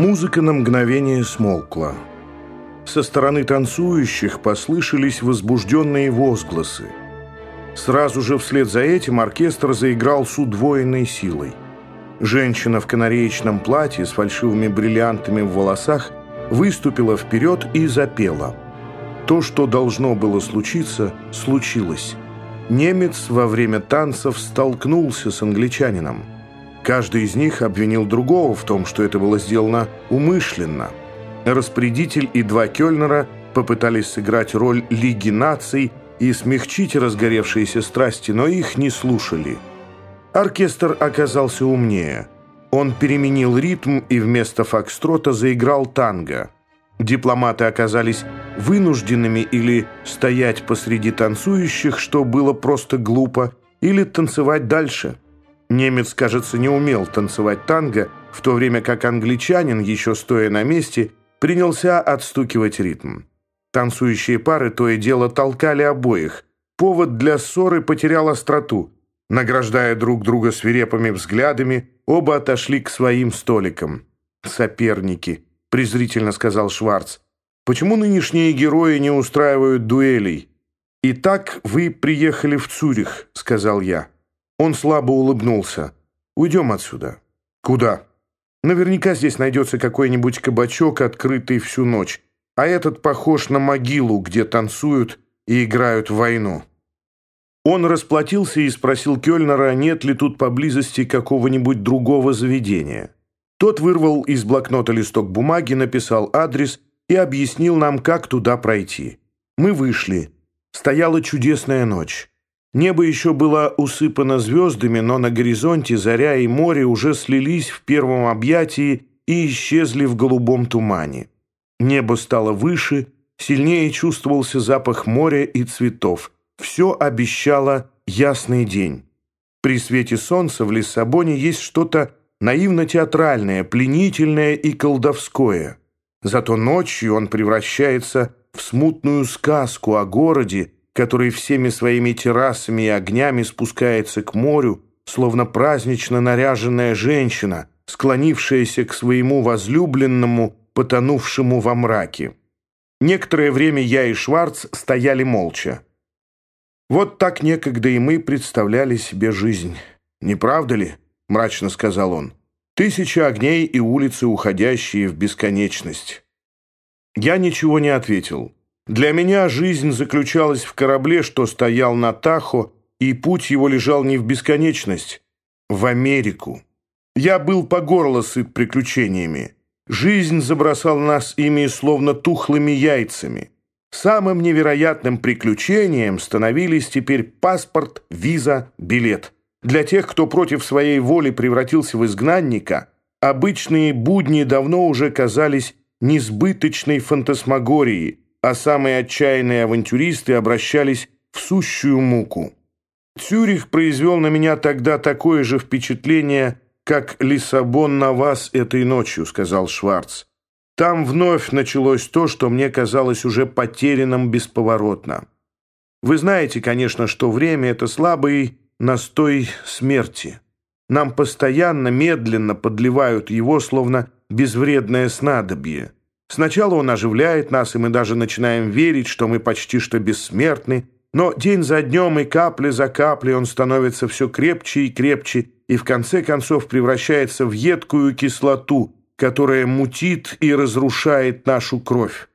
Музыка на мгновение смолкла. Со стороны танцующих послышались возбужденные возгласы. Сразу же вслед за этим оркестр заиграл с удвоенной силой. Женщина в канареечном платье с фальшивыми бриллиантами в волосах выступила вперед и запела. То, что должно было случиться, случилось. Немец во время танцев столкнулся с англичанином. Каждый из них обвинил другого в том, что это было сделано умышленно. Распорядитель и два кёльнера попытались сыграть роль Лиги наций и смягчить разгоревшиеся страсти, но их не слушали. Оркестр оказался умнее. Он переменил ритм и вместо фокстрота заиграл танго. Дипломаты оказались вынужденными или стоять посреди танцующих, что было просто глупо, или танцевать дальше. Немец, кажется, не умел танцевать танго, в то время как англичанин, еще стоя на месте, принялся отстукивать ритм. Танцующие пары то и дело толкали обоих. Повод для ссоры потерял остроту. Награждая друг друга свирепыми взглядами, оба отошли к своим столикам. «Соперники», — презрительно сказал Шварц. «Почему нынешние герои не устраивают дуэлей?» «Итак, вы приехали в Цюрих», — сказал я. Он слабо улыбнулся. «Уйдем отсюда». «Куда?» «Наверняка здесь найдется какой-нибудь кабачок, открытый всю ночь а этот похож на могилу, где танцуют и играют в войну. Он расплатился и спросил Кёльнера, нет ли тут поблизости какого-нибудь другого заведения. Тот вырвал из блокнота листок бумаги, написал адрес и объяснил нам, как туда пройти. Мы вышли. Стояла чудесная ночь. Небо еще было усыпано звездами, но на горизонте заря и море уже слились в первом объятии и исчезли в голубом тумане. Небо стало выше, сильнее чувствовался запах моря и цветов. Все обещало ясный день. При свете солнца в Лиссабоне есть что-то наивно-театральное, пленительное и колдовское. Зато ночью он превращается в смутную сказку о городе, который всеми своими террасами и огнями спускается к морю, словно празднично наряженная женщина, склонившаяся к своему возлюбленному потонувшему во мраке. Некоторое время я и Шварц стояли молча. «Вот так некогда и мы представляли себе жизнь. Не правда ли?» — мрачно сказал он. «Тысяча огней и улицы, уходящие в бесконечность». Я ничего не ответил. Для меня жизнь заключалась в корабле, что стоял на Тахо, и путь его лежал не в бесконечность, в Америку. Я был по горло сыт приключениями. Жизнь забросала нас ими словно тухлыми яйцами. Самым невероятным приключением становились теперь паспорт, виза, билет. Для тех, кто против своей воли превратился в изгнанника, обычные будни давно уже казались несбыточной фантасмагорией, а самые отчаянные авантюристы обращались в сущую муку. Цюрих произвел на меня тогда такое же впечатление – как Лиссабон на вас этой ночью», — сказал Шварц. «Там вновь началось то, что мне казалось уже потерянным бесповоротно. Вы знаете, конечно, что время — это слабый настой смерти. Нам постоянно, медленно подливают его, словно безвредное снадобье. Сначала он оживляет нас, и мы даже начинаем верить, что мы почти что бессмертны, но день за днем и капля за каплей он становится все крепче и крепче, и в конце концов превращается в едкую кислоту, которая мутит и разрушает нашу кровь.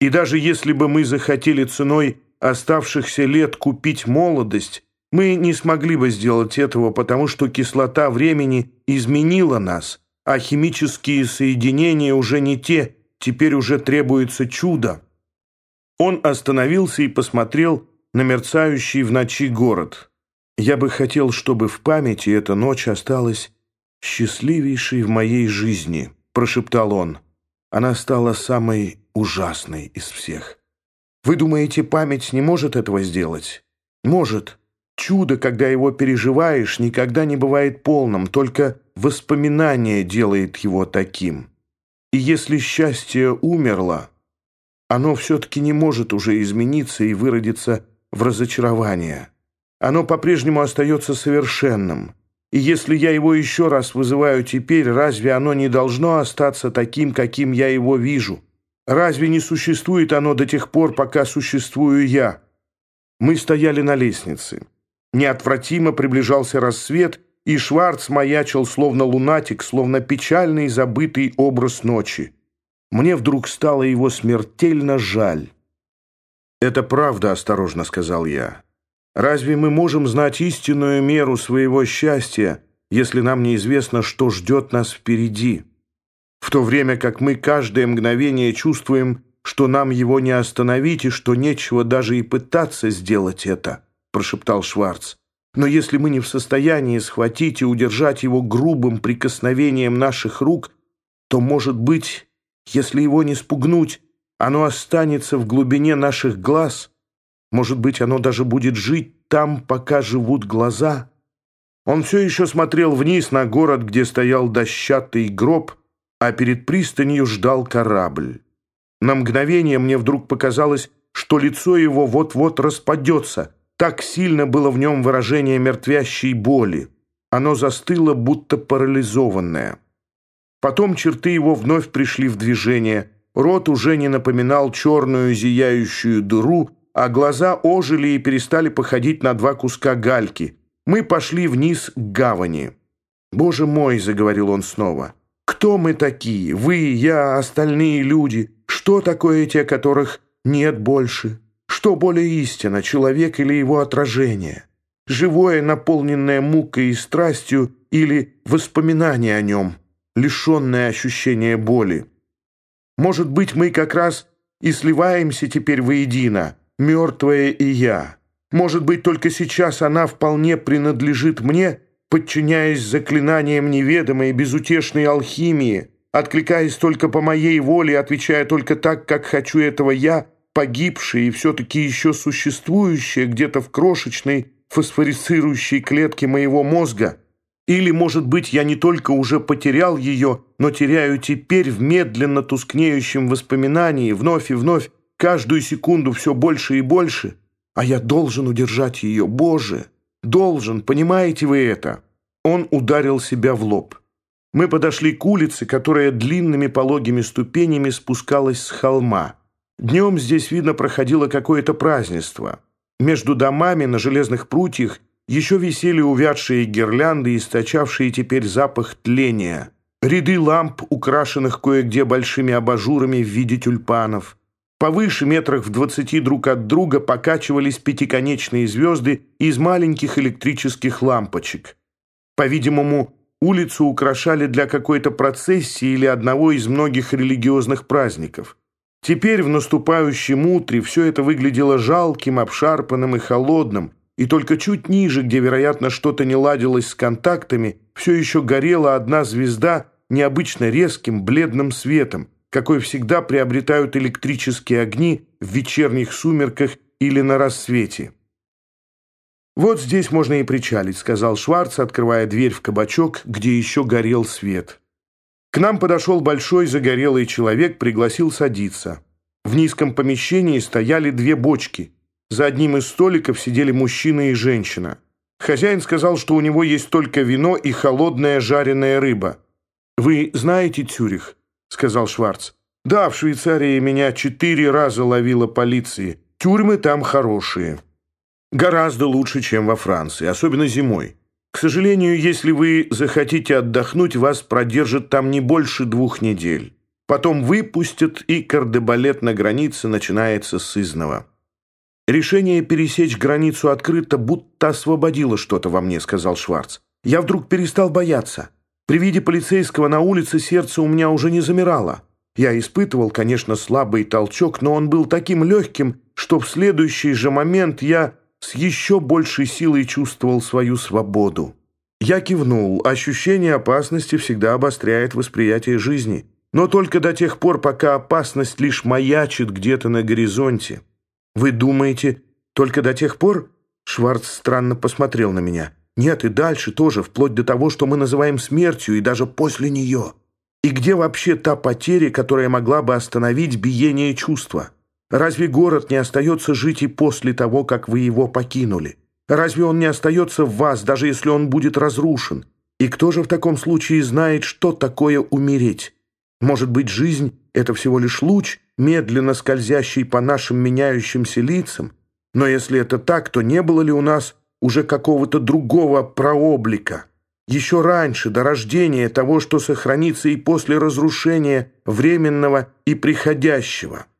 И даже если бы мы захотели ценой оставшихся лет купить молодость, мы не смогли бы сделать этого, потому что кислота времени изменила нас, а химические соединения уже не те, теперь уже требуется чудо. Он остановился и посмотрел на мерцающий в ночи город. Я бы хотел, чтобы в памяти эта ночь осталась счастливейшей в моей жизни, прошептал он. Она стала самой ужасной из всех. Вы думаете, память не может этого сделать? Может. Чудо, когда его переживаешь, никогда не бывает полным, только воспоминание делает его таким. И если счастье умерло, оно все-таки не может уже измениться и выродиться в разочарование. Оно по-прежнему остается совершенным. И если я его еще раз вызываю теперь, разве оно не должно остаться таким, каким я его вижу? Разве не существует оно до тех пор, пока существую я? Мы стояли на лестнице. Неотвратимо приближался рассвет, и Шварц маячил, словно лунатик, словно печальный забытый образ ночи. Мне вдруг стало его смертельно жаль. «Это правда», — осторожно сказал я. «Разве мы можем знать истинную меру своего счастья, если нам неизвестно, что ждет нас впереди?» в то время как мы каждое мгновение чувствуем, что нам его не остановить и что нечего даже и пытаться сделать это», — прошептал Шварц. «Но если мы не в состоянии схватить и удержать его грубым прикосновением наших рук, то, может быть, если его не спугнуть, оно останется в глубине наших глаз. Может быть, оно даже будет жить там, пока живут глаза». Он все еще смотрел вниз на город, где стоял дощатый гроб — а перед пристанью ждал корабль. На мгновение мне вдруг показалось, что лицо его вот-вот распадется. Так сильно было в нем выражение мертвящей боли. Оно застыло, будто парализованное. Потом черты его вновь пришли в движение. Рот уже не напоминал черную зияющую дыру, а глаза ожили и перестали походить на два куска гальки. Мы пошли вниз к гавани. «Боже мой!» — заговорил он снова — кто мы такие? Вы, я, остальные люди. Что такое те, которых нет больше? Что более истина, человек или его отражение? Живое, наполненное мукой и страстью, или воспоминание о нем, лишенное ощущения боли? Может быть, мы как раз и сливаемся теперь воедино, мертвая и я. Может быть, только сейчас она вполне принадлежит мне — подчиняясь заклинаниям неведомой безутешной алхимии, откликаясь только по моей воле, отвечая только так, как хочу этого я, погибшее и все-таки еще существующее где-то в крошечной фосфорицирующей клетке моего мозга. Или, может быть, я не только уже потерял ее, но теряю теперь в медленно тускнеющем воспоминании, вновь и вновь, каждую секунду все больше и больше, а я должен удержать ее, Боже!» Должен, понимаете вы это?» Он ударил себя в лоб. Мы подошли к улице, которая длинными пологими ступенями спускалась с холма. Днем здесь, видно, проходило какое-то празднество. Между домами на железных прутьях еще висели увядшие гирлянды, источавшие теперь запах тления. Ряды ламп, украшенных кое-где большими абажурами в виде тюльпанов. Повыше, метрах в двадцати друг от друга, покачивались пятиконечные звезды из маленьких электрических лампочек. По-видимому, улицу украшали для какой-то процессии или одного из многих религиозных праздников. Теперь, в наступающем утре, все это выглядело жалким, обшарпанным и холодным, и только чуть ниже, где, вероятно, что-то не ладилось с контактами, все еще горела одна звезда необычно резким, бледным светом, какой всегда приобретают электрические огни в вечерних сумерках или на рассвете. «Вот здесь можно и причалить», — сказал Шварц, открывая дверь в кабачок, где еще горел свет. К нам подошел большой загорелый человек, пригласил садиться. В низком помещении стояли две бочки. За одним из столиков сидели мужчина и женщина. Хозяин сказал, что у него есть только вино и холодная жареная рыба. «Вы знаете Цюрих?» — сказал Шварц. «Да, в Швейцарии меня четыре раза ловила полиция. Тюрьмы там хорошие. Гораздо лучше, чем во Франции, особенно зимой. К сожалению, если вы захотите отдохнуть, вас продержат там не больше двух недель. Потом выпустят, и кардебалет на границе начинается с изного». «Решение пересечь границу открыто, будто освободило что-то во мне», — сказал Шварц. «Я вдруг перестал бояться». При виде полицейского на улице сердце у меня уже не замирало. Я испытывал, конечно, слабый толчок, но он был таким легким, что в следующий же момент я с еще большей силой чувствовал свою свободу. Я кивнул. Ощущение опасности всегда обостряет восприятие жизни. Но только до тех пор, пока опасность лишь маячит где-то на горизонте. Вы думаете, только до тех пор? Шварц странно посмотрел на меня. Нет, и дальше тоже, вплоть до того, что мы называем смертью, и даже после нее. И где вообще та потеря, которая могла бы остановить биение чувства? Разве город не остается жить и после того, как вы его покинули? Разве он не остается в вас, даже если он будет разрушен? И кто же в таком случае знает, что такое умереть? Может быть, жизнь — это всего лишь луч, медленно скользящий по нашим меняющимся лицам? Но если это так, то не было ли у нас уже какого-то другого прооблика? Еще раньше, до рождения того, что сохранится и после разрушения временного и приходящего —